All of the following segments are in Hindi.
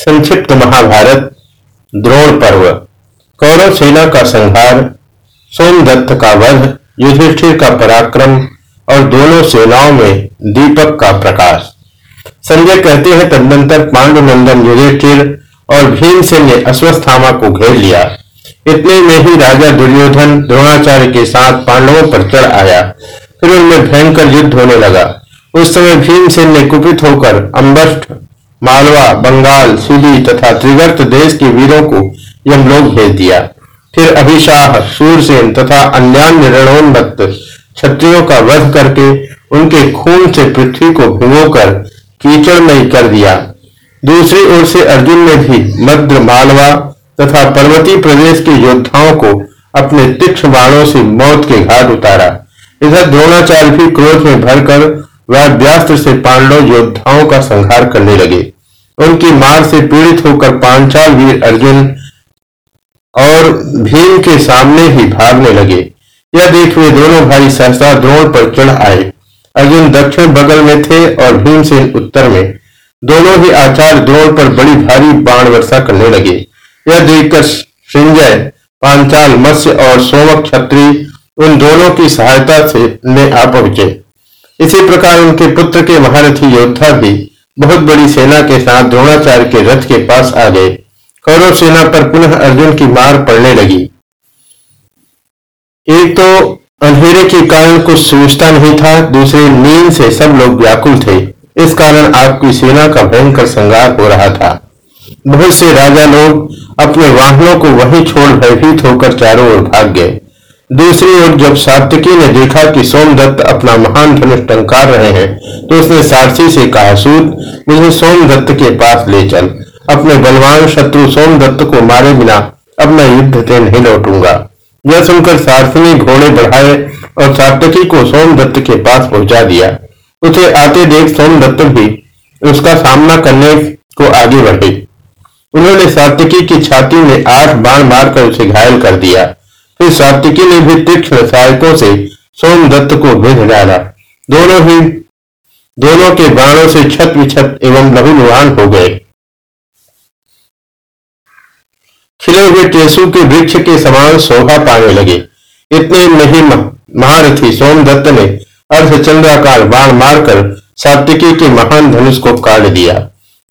संक्षिप्त महाभारत, द्रोण पर्व। कौरव सेना का संहार, सोमदत्त का वध, युधिष्ठिर का पराक्रम और दोनों सेनाओं में दीपक का प्रकाश। संजय कहते हैं, तदनंतर पांडुनंदन युधिष्ठिर और भीमसेन ने अश्वस्थामा को घेर लिया। इतने में ही राजा दुर्योधन द्रोणाचार्य के साथ पांडवों पर चढ़ आया। फिर उनमें भयंकर युद्ध होने लगा। उस समय भीमसेन ने कुपित होकर अम्बष्ट मालवा, बंगाल, सुली तथा त्रिगर्त देश के वीरों को यमलोक भेज दिया। फिर अभिशाह सूरसेन तथा अन्यान्य रणोन्मत्त क्षत्रियों का वध करके उनके खून से पृथ्वी को भिगोकर कीचड़मय कर दिया। दूसरी ओर से अर्जुन ने भी मध्य मालवा तथा पर्वतीय प्रदेश के योद्धाओं को अपने तीक्ष्ण बाणों से मौत के घाट उतारा। इधर द्रोणाचार्य भी क्रोध में भरकर व्यास्त्र से पांडव योद्धाओं का संहार करने लगे। उनकी मार से पीड़ित होकर पांचाल वीर अर्जुन और भीम के सामने ही भागने लगे। यह देख वे दोनों भाई सहसा द्रोण पर चढ़ आए। अर्जुन दक्षिण बगल में थे और भीमसेन उत्तर में। दोनों ही आचार्य द्रोण पर बड़ी भारी बाण वर्षा करने लगे। यह देखकर संजय, पांचाल, मत्स्य और सोमक छत्री उन दोनों की सहायता से ने आ पहुँचे। इसी प्रकार उनके पुत्र के महारथी योद्धा भी बहुत बड़ी सेना के साथ द्रोणाचार्य के रथ के पास आ गए। कौरव सेना पर पुनः अर्जुन की मार पड़ने लगी। एक तो अंधेरे के कारण कुछ सूझता नहीं था, दूसरे नींद से सब लोग व्याकुल थे। इस कारण आपकी सेना का भयंकर संगार हो रहा था। बहुत से राजा लोग अपने वाहनों को वहीं छोड़ भयभीत होकर चारों ओर भाग गए। दूसरी ओर जब सात्विकी ने देखा कि सोमदत्त अपना महान धनुष टंकार रहे हैं तो उसने सारसी से कहा, सूत, मुझे सोमदत्त के पास ले चल। अपने बलवान शत्रु सोमदत्त को मारे बिना अब मैं युद्ध से नहीं लौटूँगा। यह सुनकर सारसी ने घोड़े बढ़ाए और सात्विकी को सोमदत्त के पास पहुँचा दिया। उसे आते देख सोमदत्त भी उसका सामना करने को आगे बढ़े। उन्होंने सात्विकी की छाती में आठ बाण मारकर उसे घायल कर दिया। फिर सात्विकी ने भी तीक्ष्ण सहायकों से सोमदत्त को भेज डाला। दोनों ही दोनों के बाणों से छत विछत एवं लहूलुहान हो गए। खिले हुए टेसु के वृक्ष के समान शोभा पाने लगे। इतने में ही महारथी सोमदत्त ने अर्धचंद्राकार बाण मारकर सात्विकी के महान धनुष को काट दिया।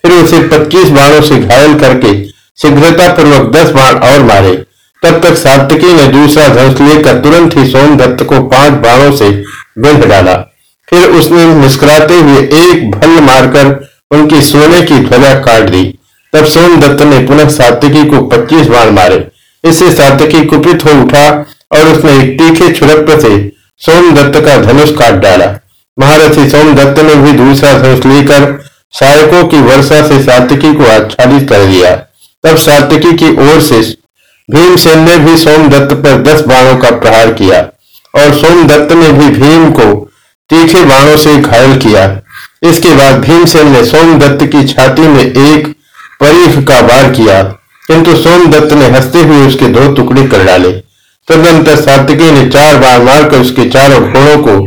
फिर उसे 25 बाणों से घायल करके शीघ्रता पूर्वक 10 बाण और मारे। तब तक सात्विकी ने दूसरा धनुष लेकर तुरंत ही सोमदत्त को पाँच बाणों से बिंध डाला। फिर उसने मुस्कुराते हुए एक भल मारकर उनकी सोने की ध्वजा काट दी। तब सोमदत्त ने पुनः सात्विकी को पच्चीस बाण मारे। इससे सात्विकी कुपित हो उठा और उसने एक तीखे छुरप से सोमदत्त का धनुष काट डाला। महारथी सोमदत्त ने भी दूसरा धनुष लेकर सहायकों की वर्षा से सात्विकी को आच्छादित कर दिया। तब सात्विकी की ओर से भीमसेन ने भी सोमदत्त पर दस बाणों का प्रहार किया और सोमदत्त ने भी भीम को तीखे बाणों से घायल किया। इसके बाद भीमसेन ने सोमदत्त की छाती में एक परीफ का वार किया, किंतु सोमदत्त ने हँसते हुए उसके दो टुकड़े कर डाले। तदनंतर सात्विकी ने चार बार मारकर उसके चारों घोड़ों को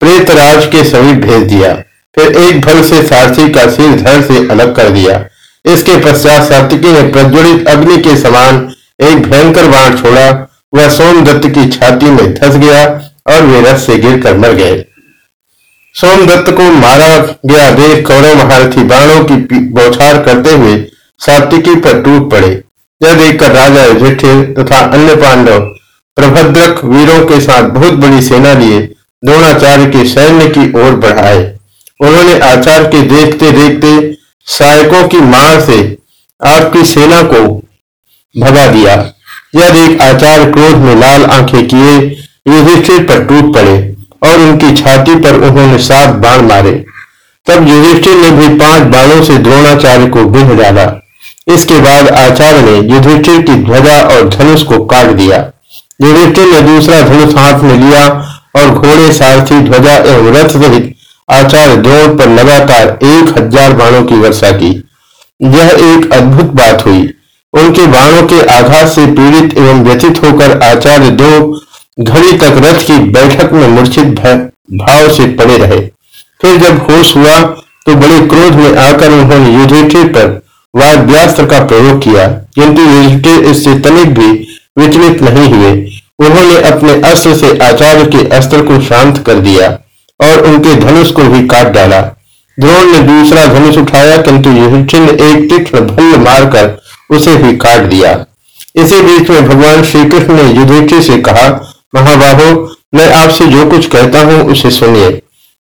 प्रेतराज के समीप भेज दिया। फिर एक भल से सारथी का सिर धड़ से अलग कर दिया। इसके पश्चात सात्विकी ने प्रज्वलित अग्नि के समान एक भयंकर बाण छोड़ा, वह सोमदत्त की छाती में धस गया और वे रथ से गिरकर मर गए। सोमदत्त को मारा गया देख कौरव महारथी बाणों की बौछार करते हुए सात्विकी पर टूट पड़े। यह देखकर राजा युधिष्ठिर तथा अन्य पांडव प्रभद्रक वीरों के साथ बहुत बड़ी सेना लिए द्रोणाचार्य के सैन्य की ओर बढ़ाए। उन्होंने आचार्य के देखते देखते सहायकों की मार से आपकी सेना को भगा दिया। यह देख आचार्य क्रोध में लाल आँखें किए, युधिष्ठिर पर टूट पड़े और उनकी छाती पर उन्होंने सात बाण मारे। तब युधिष्ठिर ने भी पाँच बाणों से द्रोणाचार्य को बिंध डाला। इसके बाद आचार्य ने युधिष्ठिर की ध्वजा और धनुष को काट दिया। युधिष्ठिर ने दूसरा धनुष हाथ में लिया और घोड़े, सारथी, ध्वजा एवं रथ सहित आचार्य द्रोण पर लगातार एक हज़ार बाणों की वर्षा की। यह एक अद्भुत बात हुई। उनके बाणों के आघात से पीड़ित एवं व्यथित होकर आचार्य दो घड़ी तक रथ की बैठक में मूर्छित भाव से पड़े रहे। फिर जब होश हुआ तो बड़े क्रोध में आकर उन्होंने युधिष्ठिर पर वाद्यास्त्र का प्रयोग किया, किंतु युधिष्ठिर इससे तनिक भी विचलित नहीं हुए। उन्होंने अपने अस्त्र से आचार्य के अस्त्र को शांत कर दिया और उनके धनुष को भी काट डाला। द्रोण ने दूसरा धनुष उठाया, किंतु युधिष्ठिर ने एक तीक्ष्ण भल्ल मारकर उसे भी काट दिया। इसी बीच में भगवान श्री कृष्ण ने युधिष्ठिर से कहा, महाबाहो, मैं आपसे जो कुछ कहता हूँ उसे सुनिए।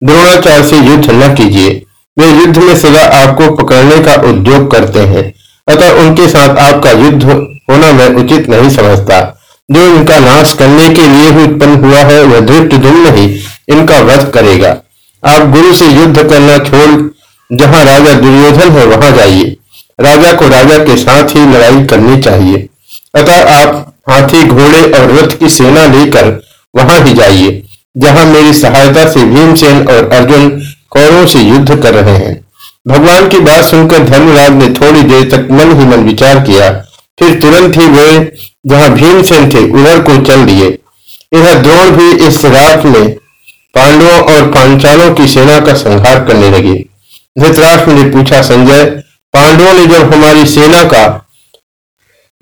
द्रोणाचार्य से युद्ध न कीजिए। वे युद्ध में सदा आपको पकड़ने का उद्योग करते हैं। अतः उनके साथ आपका युद्ध होना मैं उचित नहीं समझता। जो इनका नाश करने के लिए ही उत्पन्न हुआ है, वह धृष्ट ही इनका वध करेगा। आप गुरु से युद्ध करना छोड़ जहाँ राजा दुर्योधन है, वहाँ जाइए। राजा को राजा के साथ ही लड़ाई करनी चाहिए। अतः आप हाथी, घोड़े और रथ की सेना लेकर वहाँ ही जाइए, जहाँ मेरी सहायता से भीमसेन और अर्जुन कौरों से युद्ध कर रहे हैं। भगवान की बात सुनकर धर्मराज ने थोड़ी देर तक मन ही मन विचार किया। फिर तुरंत ही वे जहाँ भीमसेन थे, उधर को चल दिए। इधर द्रोण भी इस रात में पांडवों और पांचालों की सेना का संहार करने लगे। धृतराष्ट्र ने पूछा, संजय, पांडवों ने जब हमारी सेना का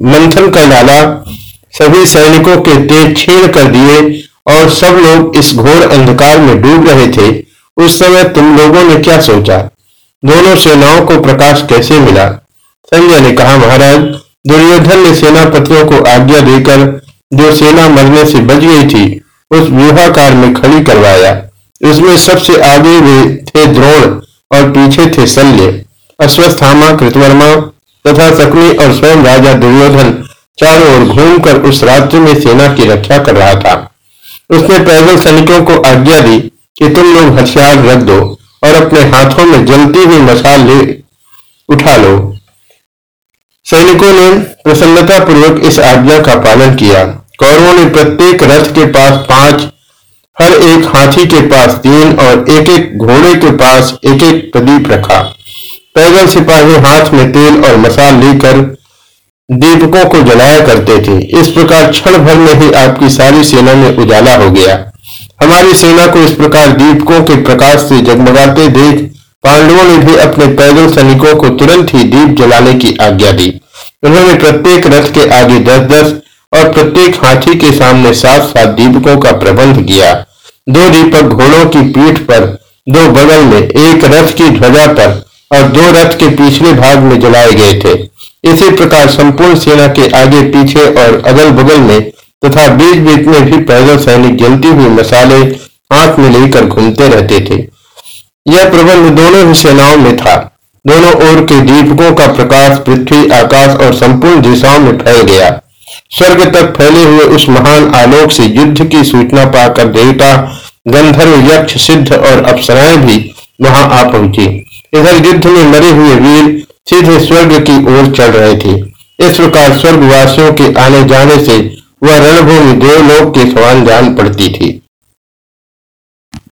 मंथन कर डाला, सभी सैनिकों के तेज छीण कर दिए और सब लोग इस घोर अंधकार में डूब रहे थे, उस समय तुम लोगों ने क्या सोचा? दोनों सेनाओं को प्रकाश कैसे मिला? संजय ने कहा, महाराज, दुर्योधन ने सेनापतियों को आज्ञा देकर, जो सेना मरने से बच गई थी उस व्यूहाकार में खड़ी करवाया। उसमें सबसे आगे वे थे द्रोण और पीछे थे शल्य, अश्वस्थामा, कृतवर्मा तथा सकनी और स्वयं राजा दुर्योधन चारों ओर घूमकर उस राज्य में सेना की रक्षा कर रहा था। उसने पैदल सैनिकों को आज्ञा दी कि तुम लोग हथियार रख दो और अपने हाथों में जलती हुई मसाल ले उठा लो। सैनिकों ने प्रसन्नता पूर्वक इस आज्ञा का पालन किया। कौरवों ने प्रत्येक रथ के पास पाँच, हर एक हाथी के पास तीन और एक एक घोड़े के पास एक एक प्रदीप रखा। पैदल सिपाही हाथ में तेल और मसाल लेकर दीपकों को जलाया करते थे। इस प्रकार क्षण भर में ही आपकी सारी सेना में उजाला हो गया। हमारी सेना को इस प्रकार दीपकों के प्रकाश से जगमगाते देख पांडवों ने भी अपने पैदल सैनिकों को तुरंत ही दीप जलाने की आज्ञा दी। उन्होंने प्रत्येक रथ के आगे दस दस और प्रत्येक हाथी के सामने सात सात दीपकों का प्रबंध किया। दो दीपक घोड़ों की पीठ पर, दो बगल में एक रथ की ध्वजा पर और दो रथ के पिछले भाग में जलाए गए थे। इसी प्रकार संपूर्ण सेना के आगे पीछे और अगल बगल में तथा बीच बीच में भी पैदल सैनिक जलती हुई मसाले हाथ में लेकर घूमते रहते थे। यह प्रबंध दोनों ही सेनाओं में था। दोनों ओर के दीपकों का प्रकाश पृथ्वी, आकाश और संपूर्ण दिशाओं में फैल गया। स्वर्ग तक फैले हुए उस महान आलोक से युद्ध की सूचना पाकर देवता, गंधर्व, यक्ष, सिद्ध और अप्सराएँ भी वहाँ आ पहुँची। इधर युद्ध में मरे हुए वीर सीधे स्वर्ग की ओर चल रहे थे। इस प्रकार स्वर्गवासियों के आने जाने से वह रणभूमि देवलोक के समान जान पड़ती थी।